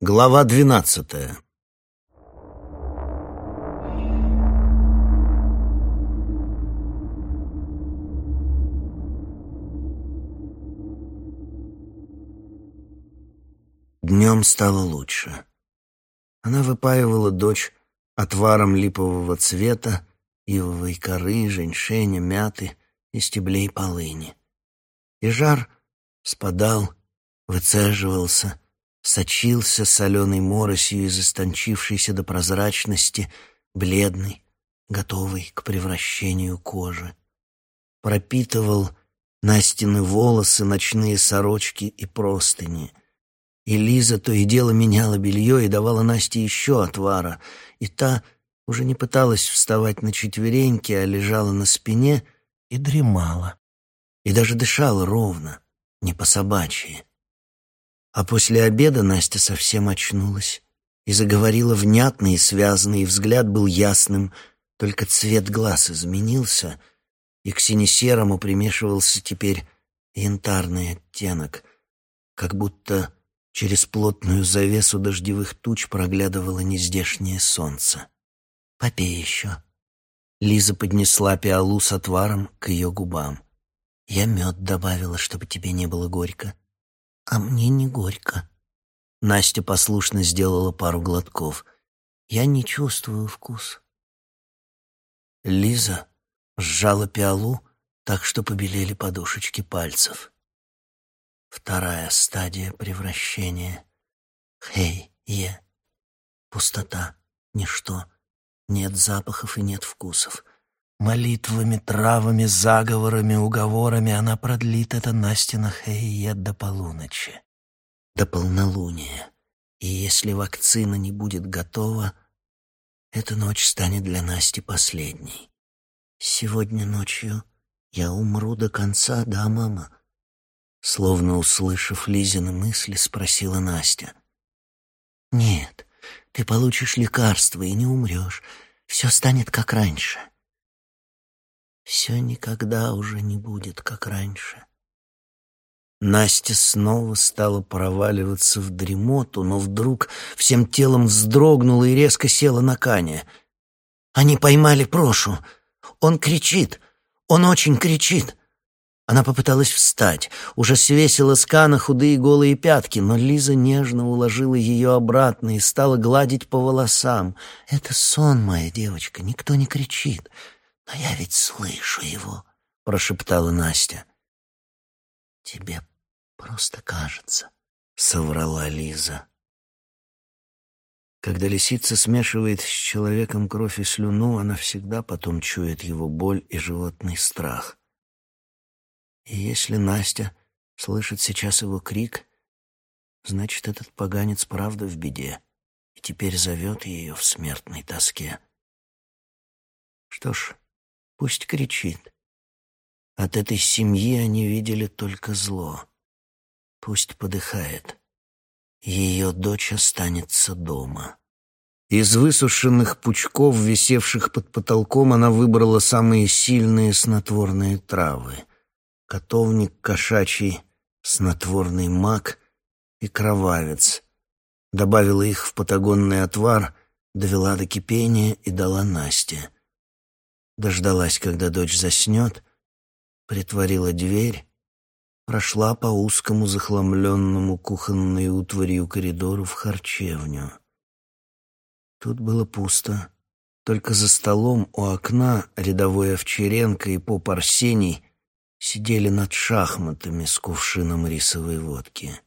Глава двенадцатая Днем стало лучше. Она выпаивала дочь отваром липового цвета, ивовой коры, женьшеня, мяты и стеблей полыни. И жар спадал, выцеживался, сочился соленой моросью из истончившейся до прозрачности, бледной, готовой к превращению кожи. Пропитывал Настины волосы, ночные сорочки и простыни. И Лиза то и дело меняла белье и давала Насте еще отвара, и та уже не пыталась вставать на четвереньки, а лежала на спине и дремала. И даже дышала ровно, не по-собачьи. А после обеда Настя совсем очнулась и заговорила внятно и связно, и взгляд был ясным, только цвет глаз изменился, и к сине-серому примешивался теперь янтарный оттенок, как будто через плотную завесу дождевых туч проглядывало нездешнее солнце. «Попей еще». Лиза поднесла пиалу с отваром к ее губам. «Я мед добавила, чтобы тебе не было горько». «А мне не горько». Настя послушно сделала пару глотков. «Я не чувствую вкус». Лиза сжала пиалу так, что побелели подушечки пальцев. Вторая стадия превращения. Хей-е. Пустота, ничто. Нет запахов и нет вкусов. Молитвами, травами, заговорами, уговорами она продлит это Настина Хейе до полуночи, до полнолуния. И если вакцина не будет готова, эта ночь станет для Насти последней. Сегодня ночью я умру до конца, да, мама? Словно услышав Лизины мысли, спросила Настя. Нет, ты получишь лекарство и не умрешь. Все станет как раньше все никогда уже не будет, как раньше. Настя снова стала проваливаться в дремоту, но вдруг всем телом вздрогнула и резко села на кане. Они поймали Прошу. Он кричит. Он очень кричит. Она попыталась встать, уже свесила с кана худые голые пятки, но Лиза нежно уложила ее обратно и стала гладить по волосам. «Это сон, моя девочка, никто не кричит. «Но я ведь слышу его», — прошептала Настя. «Тебе просто кажется», — соврала Лиза. Когда лисица смешивает с человеком кровь и слюну, она всегда потом чует его боль и животный страх. И если Настя слышит сейчас его крик, значит, этот поганец правда в беде и теперь зовет ее в смертной тоске. Что ж, Пусть кричит. От этой семьи они видели только зло. Пусть подыхает. Ее дочь останется дома. Из высушенных пучков, висевших под потолком, она выбрала самые сильные снотворные травы. Котовник кошачий, снотворный мак и кровавец. Добавила их в патагонный отвар, довела до кипения и дала Насте — дождалась, когда дочь заснет, притворила дверь, прошла по узкому захламленному кухонной утварью коридору в харчевню. Тут было пусто. Только за столом у окна рядовой Овчаренко и поп Арсений сидели над шахматами с кувшином рисовой водки.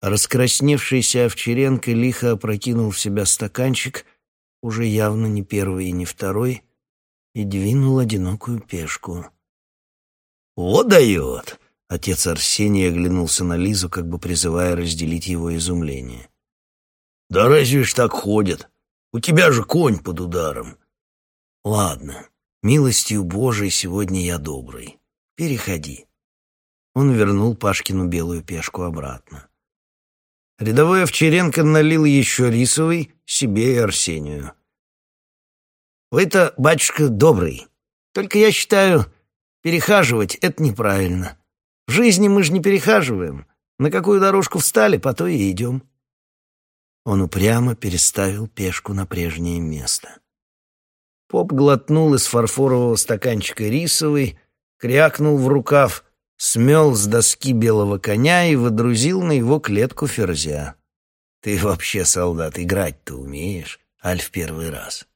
Раскрасневшийся Овчаренко лихо опрокинул в себя стаканчик, уже явно не первый и не второй, и двинул одинокую пешку. «О, дает!» — отец Арсений оглянулся на Лизу, как бы призывая разделить его изумление. «Да разве ж так ходят? У тебя же конь под ударом!» «Ладно, милостью Божией сегодня я добрый. Переходи». Он вернул Пашкину белую пешку обратно. Рядовой Овчаренко налил еще рисовый себе и Арсению. Вы-то, батюшка, добрый. Только я считаю, перехаживать — это неправильно. В жизни мы же не перехаживаем. На какую дорожку встали, по то и идем. Он упрямо переставил пешку на прежнее место. Поп глотнул из фарфорового стаканчика рисовый, крякнул в рукав, смел с доски белого коня и водрузил на его клетку ферзя. «Ты вообще, солдат, играть-то умеешь?» Аль в первый раз.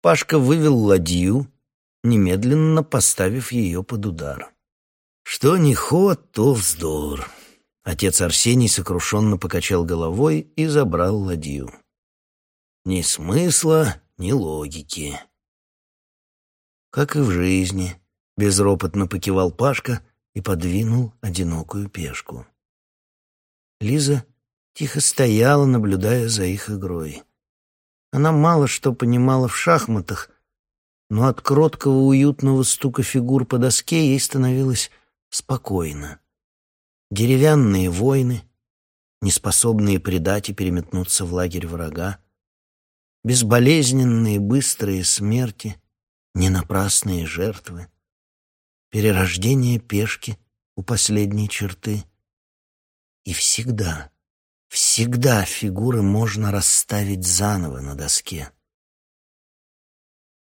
Пашка вывел ладью, немедленно поставив ее под удар. Что не ход, то вздор. Отец Арсений сокрушенно покачал головой и забрал ладью. Ни смысла, ни логики. Как и в жизни, безропотно покивал Пашка и подвинул одинокую пешку. Лиза тихо стояла, наблюдая за их игрой. Она мало что понимала в шахматах, но от кроткого уютного стука фигур по доске ей становилось спокойно. Деревянные войны, неспособные предать и переметнуться в лагерь врага, безболезненные быстрые смерти, ненапрасные жертвы, перерождение пешки у последней черты. И всегда, всегда фигуры можно расставить заново на доске.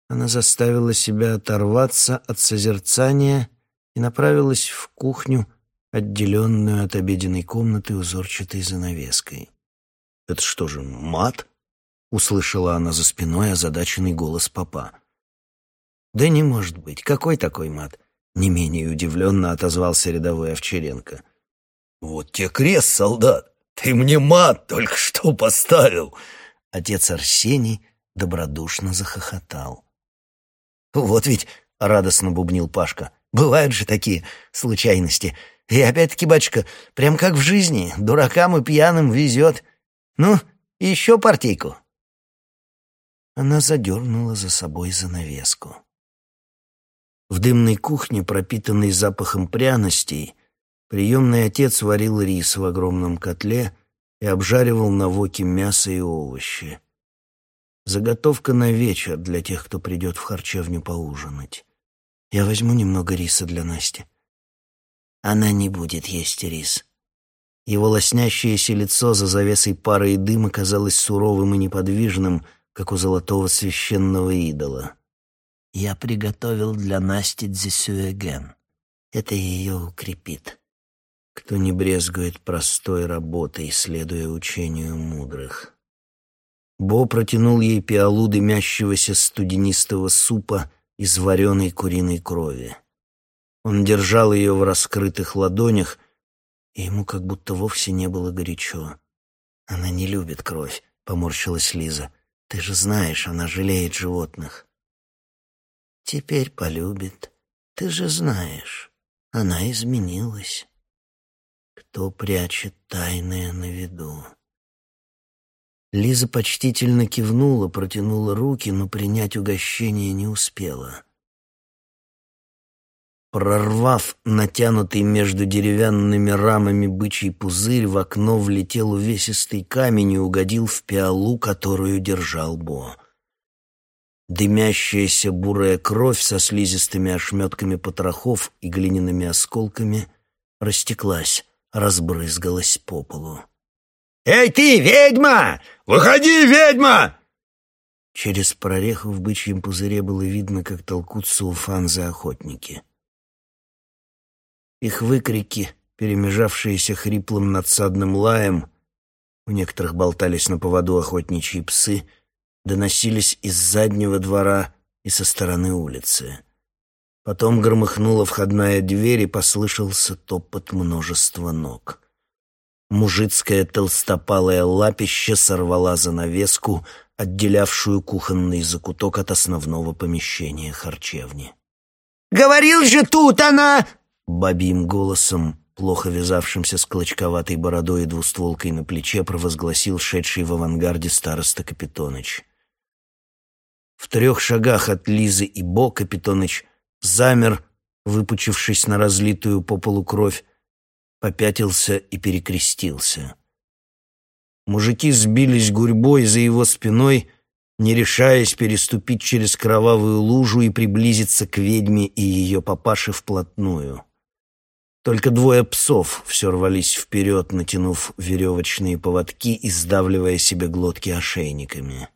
Она заставила себя оторваться от созерцания и направилась в кухню, отделенную от обеденной комнаты узорчатой занавеской. «Это что же, мат?» — услышала она за спиной озадаченный голос папа. «Да не может быть. Какой такой мат?» — не менее удивленно отозвался рядовой Овчаренко. «Вот тебе крест, солдат! Ты мне мат только что поставил!» Отец Арсений добродушно захохотал. «Вот ведь», — радостно бубнил Пашка, — «бывают же такие случайности. И опять-таки, батюшка, прям как в жизни, дуракам и пьяным везет. Ну, еще партийку». Она задернула за собой занавеску. В дымной кухне, пропитанной запахом пряностей, приемный отец варил рис в огромном котле и обжаривал на воке мясо и овощи. Заготовка на вечер для тех, кто придет в харчевню поужинать. Я возьму немного риса для Насти. Она не будет есть рис. Его лоснящееся лицо за завесой пары и дыма казалось суровым и неподвижным, как у золотого священного идола. Я приготовил для Насти дзисюэген. Это ее укрепит. Кто не брезгует простой работой, следуя учению мудрых. Бо протянул ей пиалу дымящегося студенистого супа из вареной куриной крови. Он держал ее в раскрытых ладонях, и ему как будто вовсе не было горячо. «Она не любит кровь», — поморщилась Лиза. «Ты же знаешь, она жалеет животных». «Теперь полюбит. Ты же знаешь, она изменилась. Кто прячет тайное на виду?» Лиза почтительно кивнула, протянула руки, но принять угощение не успела. Прорвав натянутый между деревянными рамами бычий пузырь, в окно влетел увесистый камень и угодил в пиалу, которую держал Бо. Дымящаяся бурая кровь со слизистыми ошметками потрохов и глиняными осколками растеклась, разбрызгалась по полу. «Эй ты, ведьма! Выходи, ведьма!» Через прореху в бычьем пузыре было видно, как толкутся у фанзы охотники. Их выкрики, перемежавшиеся хриплым надсадным лаем, у некоторых болтались на поводу охотничьи псы, доносились из заднего двора и со стороны улицы. Потом громыхнула входная дверь и послышался топот множества ног. Мужицкое толстопалое лапище сорвала занавеску, отделявшую кухонный закуток от основного помещения харчевни. «Говорил же, тут она!» Бабьим голосом, плохо вязавшимся с клочковатой бородой и двустволкой на плече, провозгласил шедший в авангарде староста Капитоныч. В трех шагах от Лизы и Бо Капитоныч замер, выпучившись на разлитую по полу кровь, попятился и перекрестился. Мужики сбились гурьбой за его спиной, не решаясь переступить через кровавую лужу и приблизиться к ведьме и ее папаше вплотную. Только двое псов все рвались вперед, натянув веревочные поводки и сдавливая себе глотки ошейниками.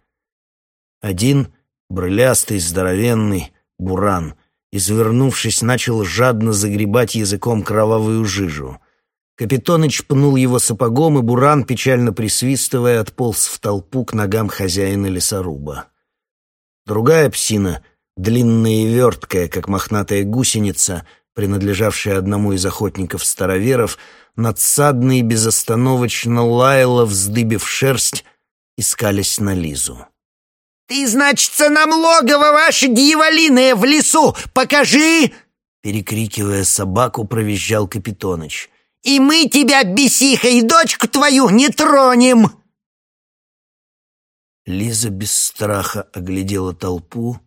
Один, брылястый, здоровенный, буран, извернувшись, начал жадно загребать языком кровавую жижу. Капитоныч пнул его сапогом, и буран, печально присвистывая, отполз в толпу к ногам хозяина лесоруба. Другая псина, длинная и верткая, как мохнатая гусеница, принадлежавшая одному из охотников-староверов, надсадно и безостановочно лаяла, вздыбив шерсть, искались на Лизу. «Ты, значится, нам логово ваше дьяволиное в лесу покажи!» Перекрикивая собаку, провизжал Капитоныч. «И мы тебя, бесиха, и дочку твою не тронем!» Лиза без страха оглядела толпу.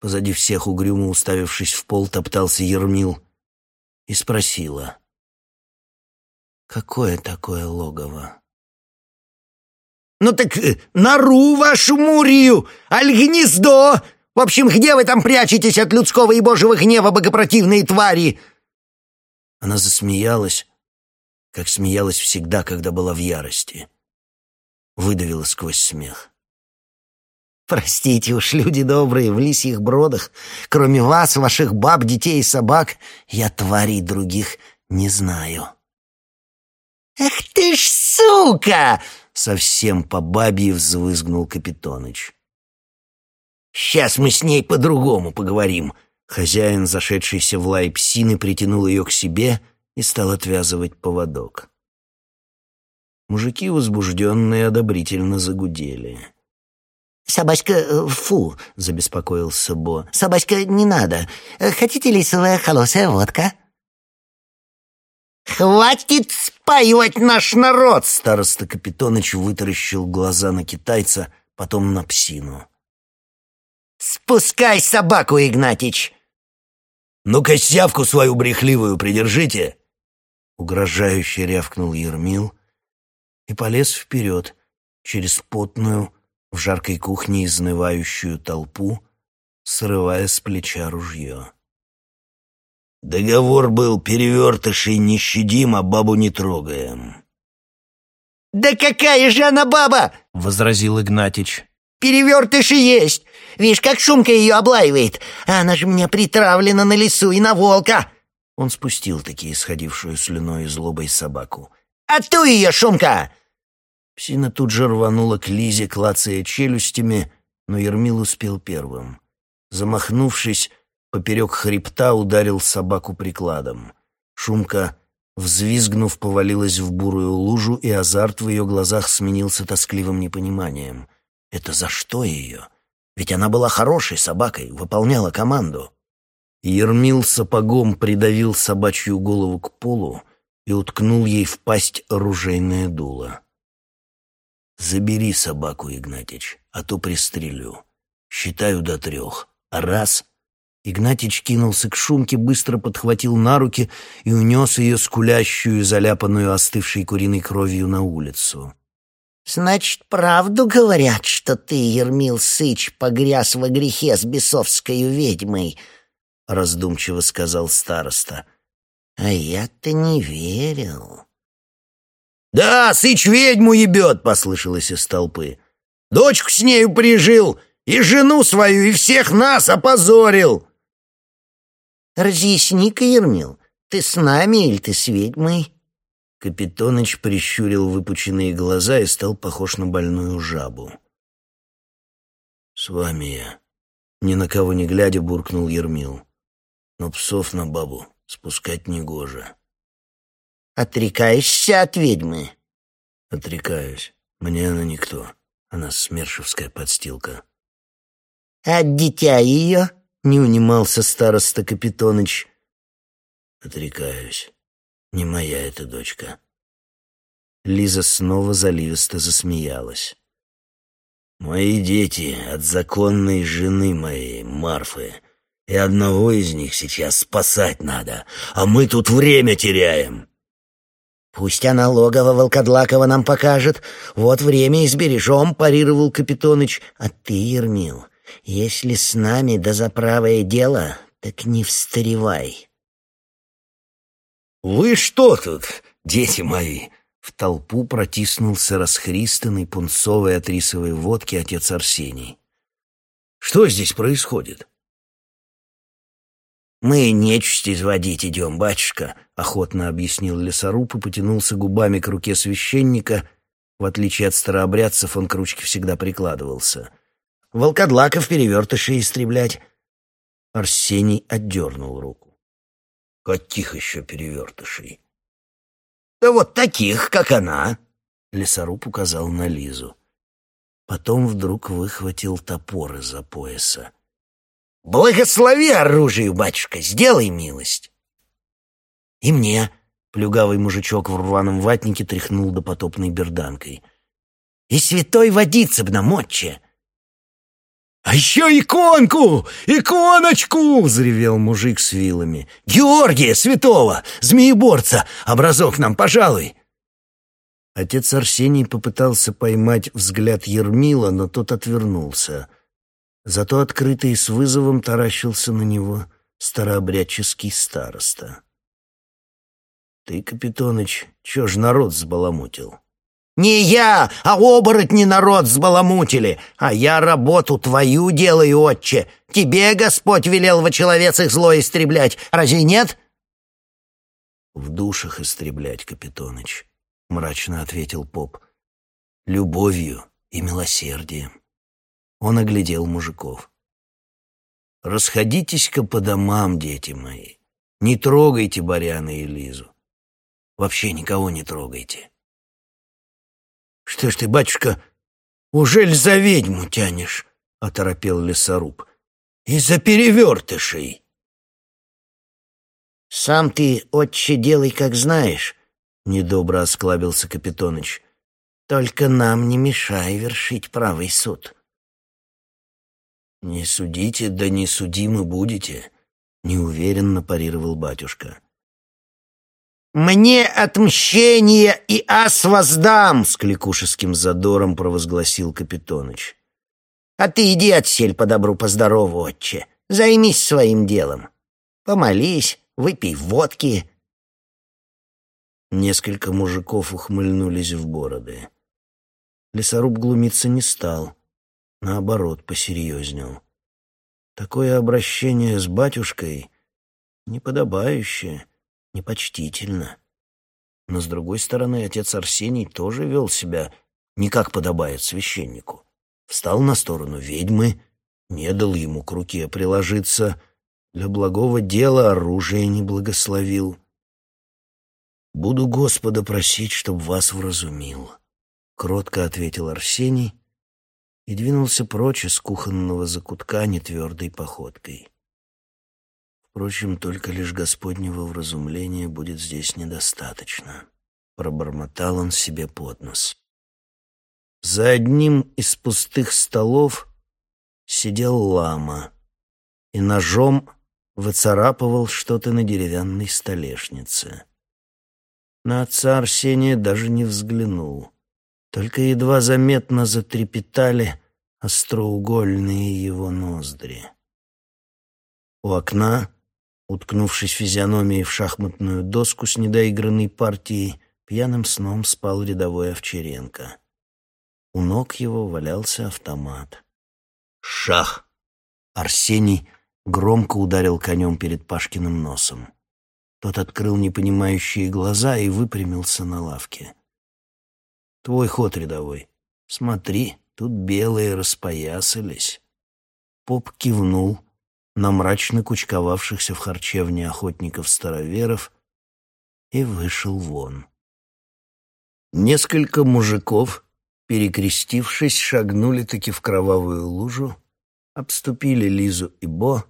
Позади всех, угрюмо уставившись в пол, топтался Ермил и спросила. «Какое такое логово?» «Ну так э, нору вашу мурию, аль гнездо! В общем, где вы там прячетесь от людского и божьего гнева, богопротивные твари?» Она засмеялась, как смеялась всегда, когда была в ярости. Выдавила сквозь смех. «Простите уж, люди добрые, в лисьих бродах, кроме вас, ваших баб, детей и собак, я тварей других не знаю». «Эх ты ж сука!» Совсем по бабье взвызгнул Капитоныч. «Сейчас мы с ней по-другому поговорим». Хозяин, зашедшийся в лай псины, притянул ее к себе и стал отвязывать поводок. Мужики, возбужденные, одобрительно загудели. «Собачка, э, фу!» — забеспокоился Бо. «Собачка, не надо. Хотите лисовая холосая водка?» «Хватит спаивать наш народ!» Староста Капитоныч вытаращил глаза на китайца, потом на псину. «Спускай собаку, Игнатич!» «Ну-ка, сявку свою брехливую придержите!» Угрожающе рявкнул Ермил и полез вперед, через потную, в жаркой кухне изнывающую толпу, срывая с плеча ружье. Договор был перевертышей не щадим, а бабу не трогаем. «Да какая же она баба!» — возразил Игнатич. «Перевертыши есть! Видишь, как Шумка ее облаивает! Она же мне притравлена на лесу и на волка!» Он спустил таки исходившую слюной и злобой собаку. «А ту ее, Шумка!» Псина тут же рванула к Лизе, клацая челюстями, но Ермил успел первым. Замахнувшись, поперек хребта ударил собаку прикладом. Шумка, взвизгнув, повалилась в бурую лужу, и азарт в ее глазах сменился тоскливым непониманием. Это за что ее? Ведь она была хорошей собакой, выполняла команду. Ермил сапогом придавил собачью голову к полу и уткнул ей в пасть оружейное дуло. «Забери собаку, Игнатич, а то пристрелю. Считаю до трех. Раз — Игнатич кинулся к шумке, быстро подхватил на руки и унес ее скулящую, заляпанную остывшей куриной кровью на улицу. «Значит, правду говорят, что ты, Ермил Сыч, погряз во грехе с бесовской ведьмой?» — раздумчиво сказал староста. «А я-то не верил». «Да, Сыч ведьму ебет!» — послышалось из толпы. «Дочку с нею прижил, и жену свою, и всех нас опозорил!» Разъясни-ка, Ермил, ты с нами или ты с ведьмой?» Капитоныч прищурил выпученные глаза и стал похож на больную жабу. «С вами я», — ни на кого не глядя буркнул Ермил. «Но псов на бабу спускать негоже». «Отрекаешься от ведьмы?» «Отрекаюсь. Мне она никто. Она смершевская подстилка». «А дитя ее?» Не унимался староста Капитоныч. Отрекаюсь. Не моя эта дочка. Лиза снова заливисто засмеялась. Мои дети от законной жены моей, Марфы, и одного из них сейчас спасать надо, а мы тут время теряем. «Пусть она логово Волкодлакова нам покажет. Вот время и сбережем», — парировал Капитоныч. «А ты, Ермил, если с нами да за правое дело, так не встревай. «Вы что тут, дети мои?» В толпу протиснулся расхристанный пунцовой от рисовой водки отец Арсений. «Что здесь происходит?» «Мы нечисть изводить идем, батюшка», — охотно объяснил лесоруб и потянулся губами к руке священника. В отличие от старообрядцев, он к ручке всегда прикладывался. «Волкодлаков перевертышей истреблять». Арсений отдернул руку. «Каких еще перевертышей?» «Да вот таких, как она!» Лесоруб указал на Лизу. Потом вдруг выхватил топор из-за пояса. «Благослови оружие, батюшка, сделай милость!» «И мне!» — плюгавый мужичок в рваном ватнике тряхнул допотопной берданкой. «И святой водицы б на моче!» «А еще иконку! Иконочку!» — взревел мужик с вилами. «Георгия святого! Змееборца! Образок нам, пожалуй!» Отец Арсений попытался поймать взгляд Ермила, но тот отвернулся. Зато открытый с вызовом таращился на него старообрядческий староста. «Ты, Капитоныч, чё ж народ сбаламутил?» Не я, а оборотни народ взбаламутили, а я работу твою делаю, отче. Тебе Господь велел во человецах зло истреблять, разве нет?» «В душах истреблять, Капитоныч», — мрачно ответил поп. «Любовью и милосердием». Он оглядел мужиков. «Расходитесь-ка по домам, дети мои. Не трогайте Баряна и Лизу. Вообще никого не трогайте». «Что ж ты, батюшка, ужель за ведьму тянешь?» — оторопел лесоруб. «Из-за перевертышей!» «Сам ты, отче, делай, как знаешь», — недобро осклабился Капитоныч. «Только нам не мешай вершить правый суд». «Не судите, да не судимы будете», — неуверенно парировал батюшка. «Мне отмщение и ас воздам!» — с кликушеским задором провозгласил Капитоныч. «А ты иди отсель по добру, по здорову, отче. Займись своим делом. Помолись, выпей водки». Несколько мужиков ухмыльнулись в бороды. Лесоруб глумиться не стал, наоборот, посерьезнел. Такое обращение с батюшкой неподобающее — непочтительно. Но, с другой стороны, отец Арсений тоже вел себя не как подобает священнику. Встал на сторону ведьмы, не дал ему к руке приложиться, для благого дела оружие не благословил. «Буду Господа просить, чтоб вас вразумил», — кротко ответил Арсений и двинулся прочь из кухонного закутка нетвердой походкой. Впрочем, только лишь Господнего вразумления будет здесь недостаточно. Пробормотал он себе под нос. За одним из пустых столов сидел лама и ножом выцарапывал что-то на деревянной столешнице. На отца Арсения даже не взглянул. Только едва заметно затрепетали остроугольные его ноздри. У окна Уткнувшись физиономией в шахматную доску с недоигранной партией, пьяным сном спал рядовой Овчаренко. У ног его валялся автомат. «Шах!» Арсений громко ударил конем перед Пашкиным носом. Тот открыл непонимающие глаза и выпрямился на лавке. «Твой ход, рядовой. Смотри, тут белые распоясались». Поп кивнул, на мрачно кучковавшихся в харчевне охотников-староверов и вышел вон. Несколько мужиков, перекрестившись, шагнули-таки в кровавую лужу, обступили Лизу и Бо,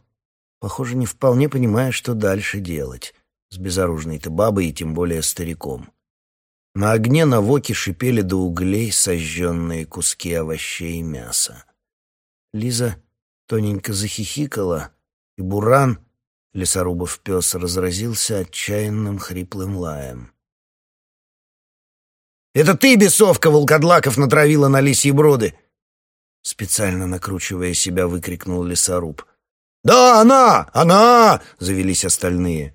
похоже, не вполне понимая, что дальше делать с безоружной-то бабой и тем более стариком. На огне на воке шипели до углей сожженные куски овощей и мяса. Лиза тоненько захихикала, и Буран, лесорубов пес, разразился отчаянным хриплым лаем. «Это ты, бесовка, волкодлаков натравила на лисьи броды!» Специально накручивая себя, выкрикнул лесоруб. «Да, она! Она!» — завелись остальные.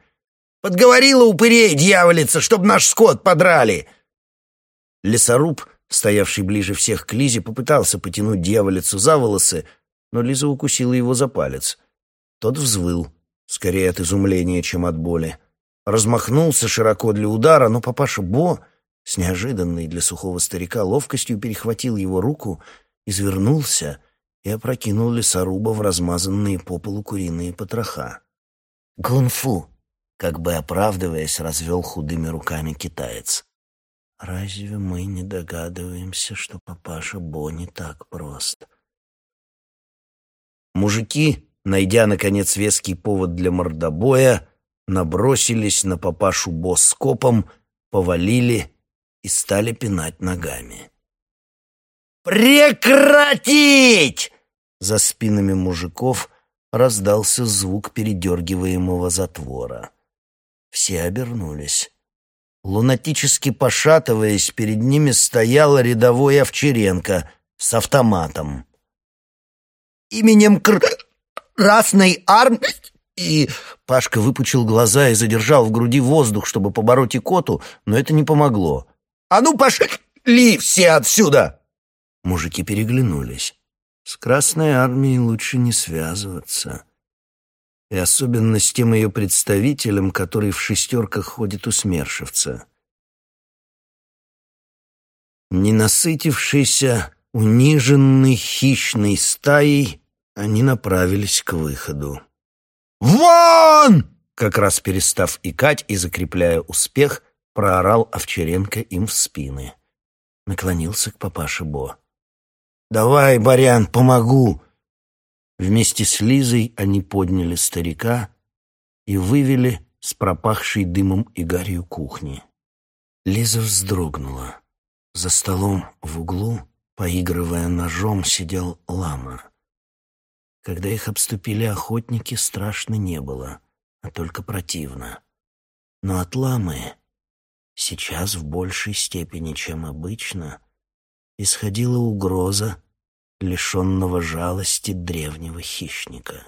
Подговорила упырей, дьяволица, чтоб наш скот подрали!» Лесоруб, стоявший ближе всех к Лизе, попытался потянуть дьяволицу за волосы, но Лиза укусила его за палец. Тот взвыл, скорее от изумления, чем от боли. Размахнулся широко для удара, но папаша Бо с неожиданной для сухого старика ловкостью перехватил его руку, извернулся и опрокинул лесоруба в размазанные по полу куриные потроха. «Гунфу!» — как бы оправдываясь, развел худыми руками китаец. «Разве мы не догадываемся, что папаша Бо не так прост?» Мужики, найдя, наконец, веский повод для мордобоя, набросились на папашу Бо с копом, повалили и стали пинать ногами. «Прекратить!» За спинами мужиков раздался звук передергиваемого затвора. Все обернулись. Лунатически пошатываясь, перед ними стоял рядовой Овчаренко с автоматом. «Именем Красной Армии...» И Пашка выпучил глаза и задержал в груди воздух, чтобы побороть икоту, но это не помогло. «А ну пошли все отсюда!» Мужики переглянулись. С Красной Армией лучше не связываться. И особенно с тем ее представителем, который в шестерках ходит у смершевца. Ненасытившийся, униженный хищной стаей, они направились к выходу. «Вон!» Как раз перестав икать и закрепляя успех, проорал Овчаренко им в спины. Наклонился к папаше Бо. «Давай, Барян, помогу!» Вместе с Лизой они подняли старика и вывели с пропахшей дымом и гарью кухни. Лиза вздрогнула. За столом в углу, поигрывая ножом, сидел лама. Когда их обступили охотники, страшно не было, а только противно. Но от ламы сейчас в большей степени, чем обычно, исходила угроза лишенного жалости древнего хищника.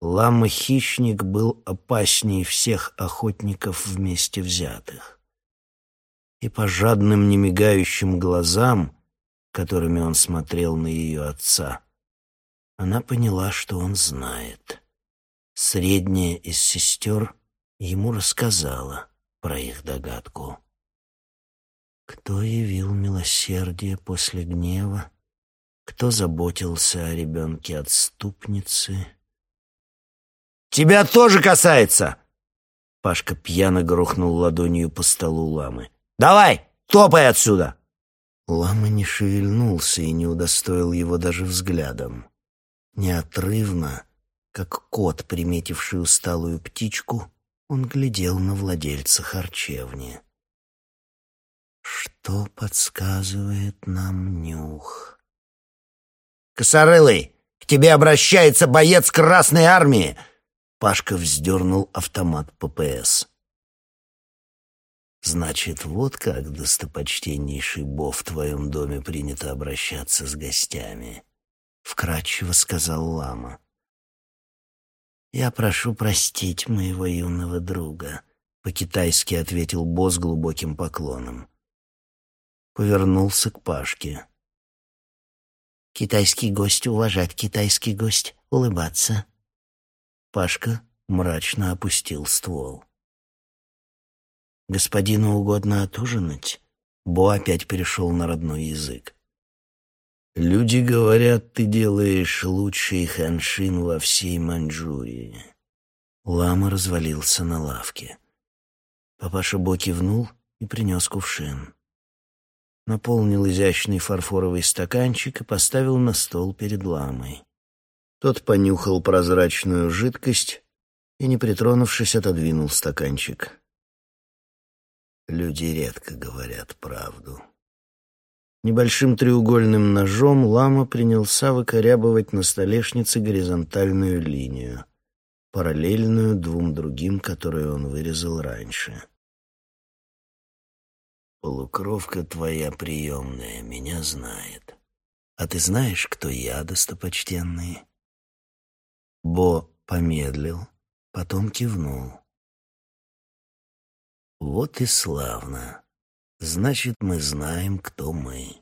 Лама-хищник был опаснее всех охотников вместе взятых. И по жадным немигающим глазам, которыми он смотрел на ее отца, она поняла, что он знает. Средняя из сестер ему рассказала про их догадку. Кто явил милосердие после гнева? Кто заботился о ребенке отступницы? «Тебя тоже касается!» Пашка пьяно грохнул ладонью по столу ламы. «Давай, топай отсюда!» Лама не шевельнулся и не удостоил его даже взглядом. Неотрывно, как кот, приметивший усталую птичку, он глядел на владельца харчевни. Что подсказывает нам нюх? «Косорылый, к тебе обращается боец Красной Армии!» Пашка вздернул автомат ППС. «Значит, вот как, достопочтеннейший Бо, в твоем доме принято обращаться с гостями», — вкратчиво сказал лама. «Я прошу простить моего юного друга», — по-китайски ответил Бо с глубоким поклоном повернулся к Пашке. «Китайский гость уважать, китайский гость улыбаться». Пашка мрачно опустил ствол. «Господину угодно отужинать?» Бо опять перешел на родной язык. «Люди говорят, ты делаешь лучший ханшин во всей Маньчжурии». Лама развалился на лавке. Папаша Бо кивнул и принес кувшин наполнил изящный фарфоровый стаканчик и поставил на стол перед ламой. Тот понюхал прозрачную жидкость и, не притронувшись, отодвинул стаканчик. Люди редко говорят правду. Небольшим треугольным ножом лама принялся выкорябывать на столешнице горизонтальную линию, параллельную двум другим, которые он вырезал раньше. Полукровка твоя приемная меня знает. А ты знаешь, кто я, достопочтенный?» Бо помедлил, потом кивнул. Вот и славно. Значит, мы знаем, кто мы.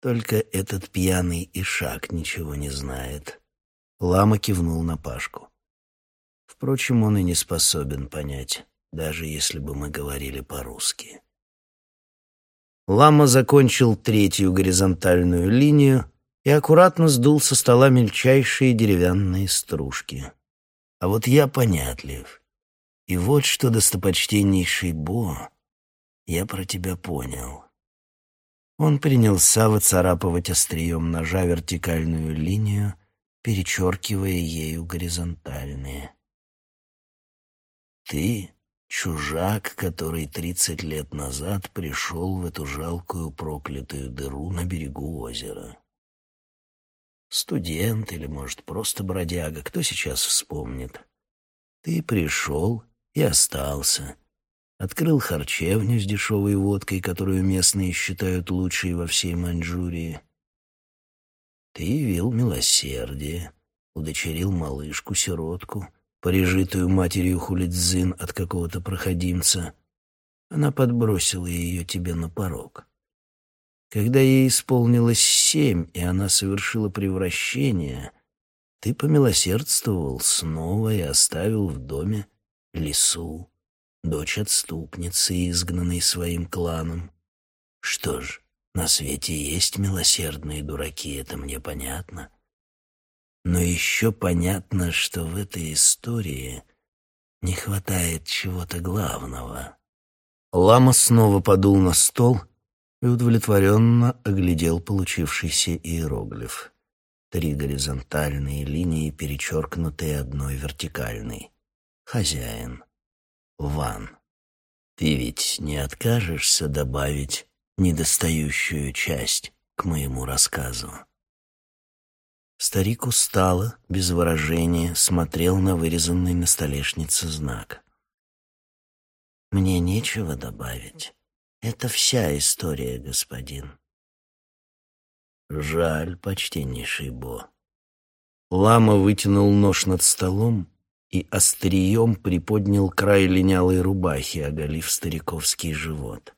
Только этот пьяный Ишак ничего не знает. Лама кивнул на Пашку. Впрочем, он и не способен понять, даже если бы мы говорили по-русски. Лама закончил третью горизонтальную линию и аккуратно сдул со стола мельчайшие деревянные стружки. А вот я понятлив. И вот что, достопочтеннейший Бо, я про тебя понял. Он принялся выцарапывать острием ножа вертикальную линию, перечеркивая ею горизонтальные. Ты — чужак, который тридцать лет назад пришел в эту жалкую проклятую дыру на берегу озера. Студент или, может, просто бродяга, кто сейчас вспомнит? Ты пришел и остался. Открыл харчевню с дешевой водкой, которую местные считают лучшей во всей Маньчжурии. Ты явил милосердие, удочерил малышку-сиротку, порежитую матерью хулидзин от какого-то проходимца. Она подбросила ее тебе на порог. Когда ей исполнилось семь, и она совершила превращение, ты помилосердствовал снова и оставил в доме лису, дочь отступницы, изгнанной своим кланом. Что ж, на свете есть милосердные дураки, это мне понятно. Но еще понятно, что в этой истории не хватает чего-то главного. Лама снова подул на стол и удовлетворенно оглядел получившийся иероглиф. Три горизонтальные линии, перечеркнутые одной вертикальной. Хозяин. Ван. Ты ведь не откажешься добавить недостающую часть к моему рассказу? Старик устало, без выражения, смотрел на вырезанный на столешнице знак. «Мне нечего добавить. Это вся история, господин». «Жаль, почтеннейший Бо». Лама вытянул нож над столом и острием приподнял край линялой рубахи, оголив стариковский живот.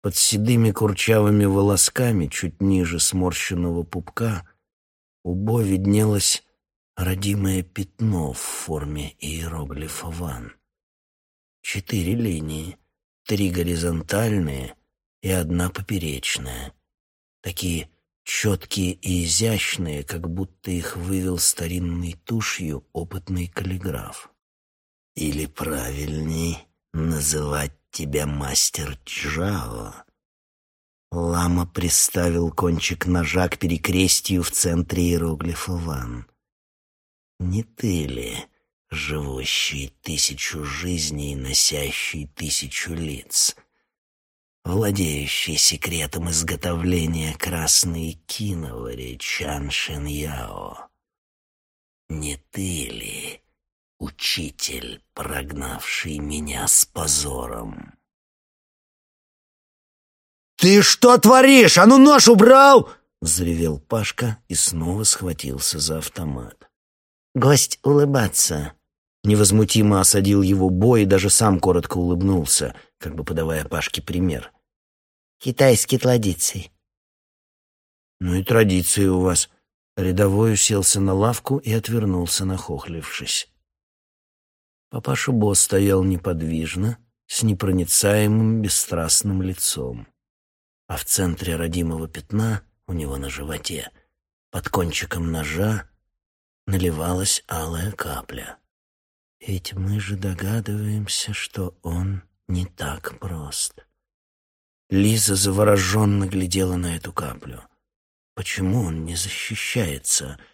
Под седыми курчавыми волосками, чуть ниже сморщенного пупка, у Бо виднелось родимое пятно в форме иероглифа «Ван». Четыре линии, три горизонтальные и одна поперечная. Такие четкие и изящные, как будто их вывел старинной тушью опытный каллиграф. Или правильней называть тебя мастер Чжао. Лама приставил кончик ножа к перекрестию в центре иероглифа «Ван». «Не ты ли, живущий тысячу жизней, носящий тысячу лиц, владеющий секретом изготовления красной киновари Чан Шен Яо? Не ты ли, учитель, прогнавший меня с позором?» «Ты что творишь? А ну нож убрал!» — взревел Пашка и снова схватился за автомат. «Гость улыбаться!» Невозмутимо осадил его бой и даже сам коротко улыбнулся, как бы подавая Пашке пример. «Китайские традиции». «Ну и традиции у вас». Рядовой уселся на лавку и отвернулся, нахохлившись. Папаша Босс стоял неподвижно, с непроницаемым бесстрастным лицом а в центре родимого пятна у него на животе под кончиком ножа наливалась алая капля. Ведь мы же догадываемся, что он не так прост. Лиза завороженно глядела на эту каплю. Почему он не защищается? —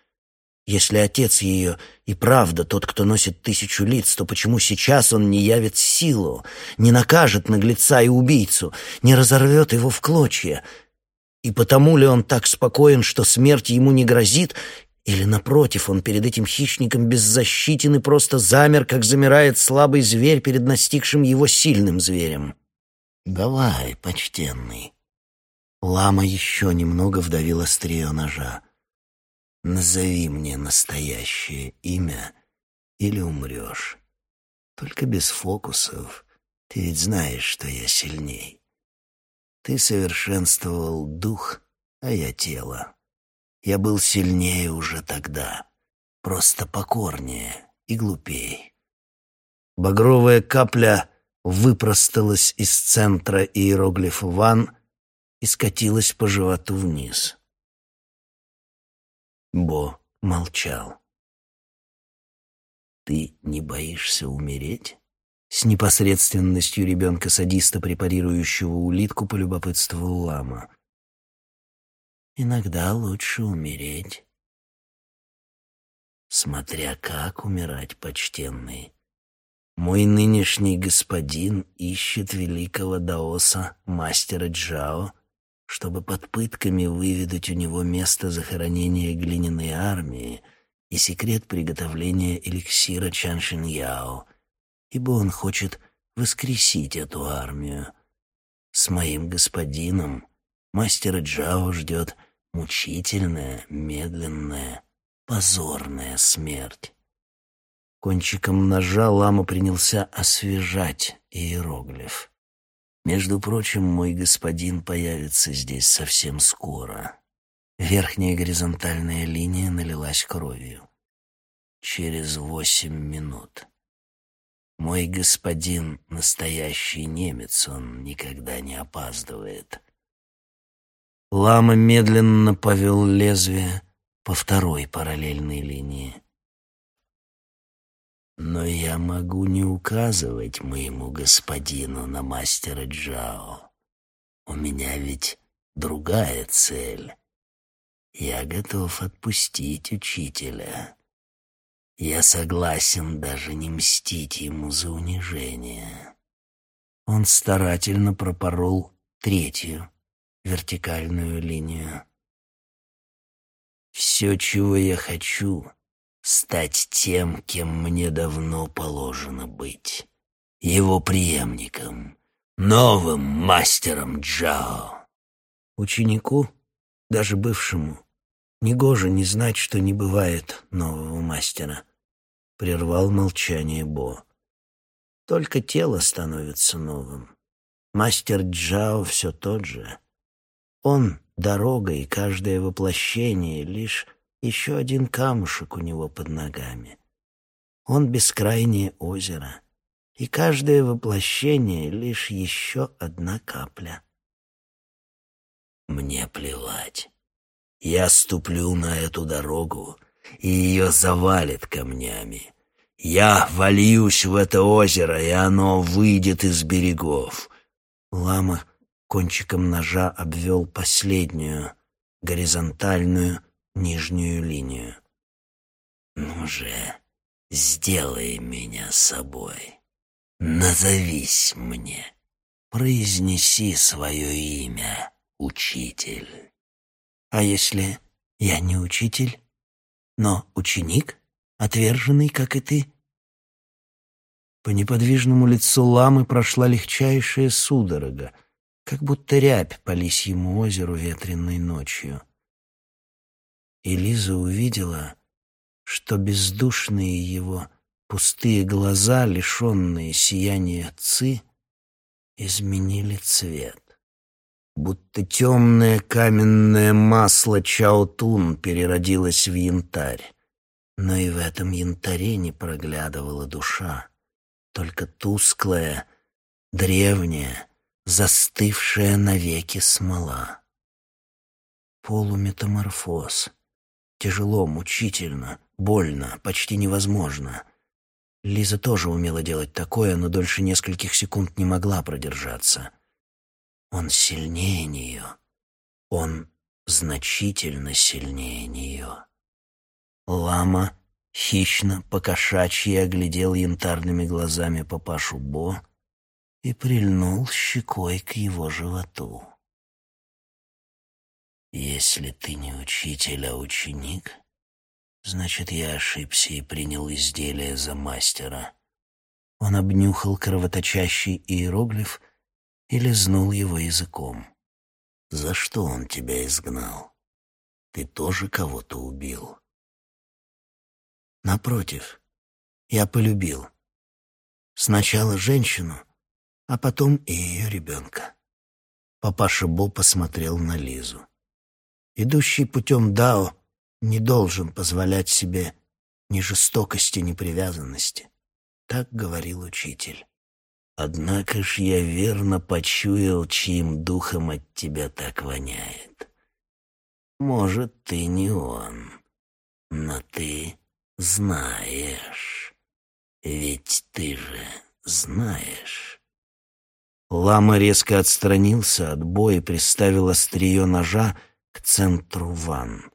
если отец ее и правда тот, кто носит тысячу лиц, то почему сейчас он не явит силу, не накажет наглеца и убийцу, не разорвет его в клочья? И потому ли он так спокоен, что смерть ему не грозит, или, напротив, он перед этим хищником беззащитен и просто замер, как замирает слабый зверь перед настигшим его сильным зверем? «Давай, почтенный». Лама еще немного вдавила острие ножа. Назови мне настоящее имя или умрешь. Только без фокусов. Ты ведь знаешь, что я сильней. Ты совершенствовал дух, а я тело. Я был сильнее уже тогда, просто покорнее и глупей. Багровая капля выпросталась из центра иероглифа «Ван» и скатилась по животу вниз. Бо молчал. «Ты не боишься умереть?» С непосредственностью ребенка-садиста, препарирующего улитку, полюбопытствовал лама. «Иногда лучше умереть». «Смотря как умирать, почтенный. Мой нынешний господин ищет великого даоса, мастера Джао, чтобы под пытками выведать у него место захоронения глиняной армии и секрет приготовления эликсира Чаншиньяо» ибо он хочет воскресить эту армию. С моим господином мастера Джао ждет мучительная, медленная, позорная смерть. Кончиком ножа лама принялся освежать иероглиф. Между прочим, мой господин появится здесь совсем скоро. Верхняя горизонтальная линия налилась кровью. Через восемь минут. Мой господин — настоящий немец, он никогда не опаздывает. Лама медленно повел лезвие по второй параллельной линии. Но я могу не указывать моему господину на мастера Джао. У меня ведь другая цель. Я готов отпустить учителя. Я согласен даже не мстить ему за унижение. Он старательно пропорол третью вертикальную линию. Все, чего я хочу, стать тем, кем мне давно положено быть. Его преемником, новым мастером Джао. Ученику, даже бывшему, негоже не знать, что не бывает нового мастера прервал молчание Бо. Только тело становится новым. Мастер Джао все тот же. Он — дорога, и каждое воплощение — лишь еще один камушек у него под ногами. Он — бескрайнее озеро, и каждое воплощение — лишь еще одна капля. Мне плевать. Я ступлю на эту дорогу, и ее завалит камнями. Я вольюсь в это озеро, и оно выйдет из берегов. Лама кончиком ножа обвел последнюю, горизонтальную, нижнюю линию. «Ну же, сделай меня собой. Назовись мне. Произнеси свое имя, учитель». «А если я не учитель, но ученик?» отверженный, как и ты?» По неподвижному лицу ламы прошла легчайшая судорога, как будто рябь по лисьему озеру ветреной ночью. И Лиза увидела, что бездушные его пустые глаза, лишенные сияния ци, изменили цвет. Будто темное каменное масло Чаотун переродилось в янтарь. Но и в этом янтаре не проглядывала душа, только тусклая, древняя, застывшая навеки смола. Полуметаморфоз. Тяжело, мучительно, больно, почти невозможно. Лиза тоже умела делать такое, но дольше нескольких секунд не могла продержаться. Он сильнее нее. Он значительно сильнее нее. Лама хищно, покошачьи оглядел янтарными глазами папашу Бо и прильнул щекой к его животу. «Если ты не учитель, а ученик, значит, я ошибся и принял изделие за мастера». Он обнюхал кровоточащий иероглиф и лизнул его языком. «За что он тебя изгнал? Ты тоже кого-то убил?» Напротив, я полюбил. Сначала женщину, а потом и ее ребенка. Папаша Бо посмотрел на Лизу. Идущий путем Дао не должен позволять себе ни жестокости, ни привязанности. Так говорил учитель. Однако ж я верно почуял, чьим духом от тебя так воняет. Может, ты не он, но ты знаешь. Ведь ты же знаешь. Лама резко отстранился от боя приставил острие ножа к центру ванн.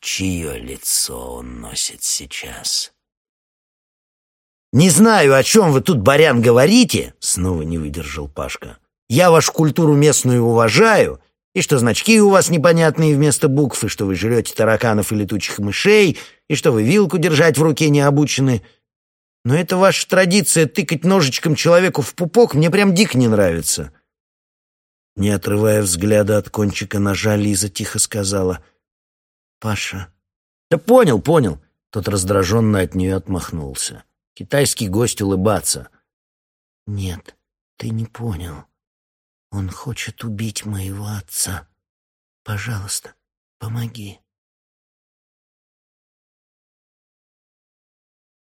Чье лицо он носит сейчас? «Не знаю, о чем вы тут, барян, говорите», — снова не выдержал Пашка. «Я вашу культуру местную уважаю, и что значки у вас непонятные вместо букв, и что вы жрете тараканов и летучих мышей, и что вы вилку держать в руке не обучены. Но это ваша традиция тыкать ножичком человеку в пупок мне прям дико не нравится». Не отрывая взгляда от кончика ножа, Лиза тихо сказала. «Паша». «Да понял, понял». Тот раздраженно от нее отмахнулся. Китайский гость улыбаться. «Нет, ты не понял. Он хочет убить моего отца. Пожалуйста, помоги».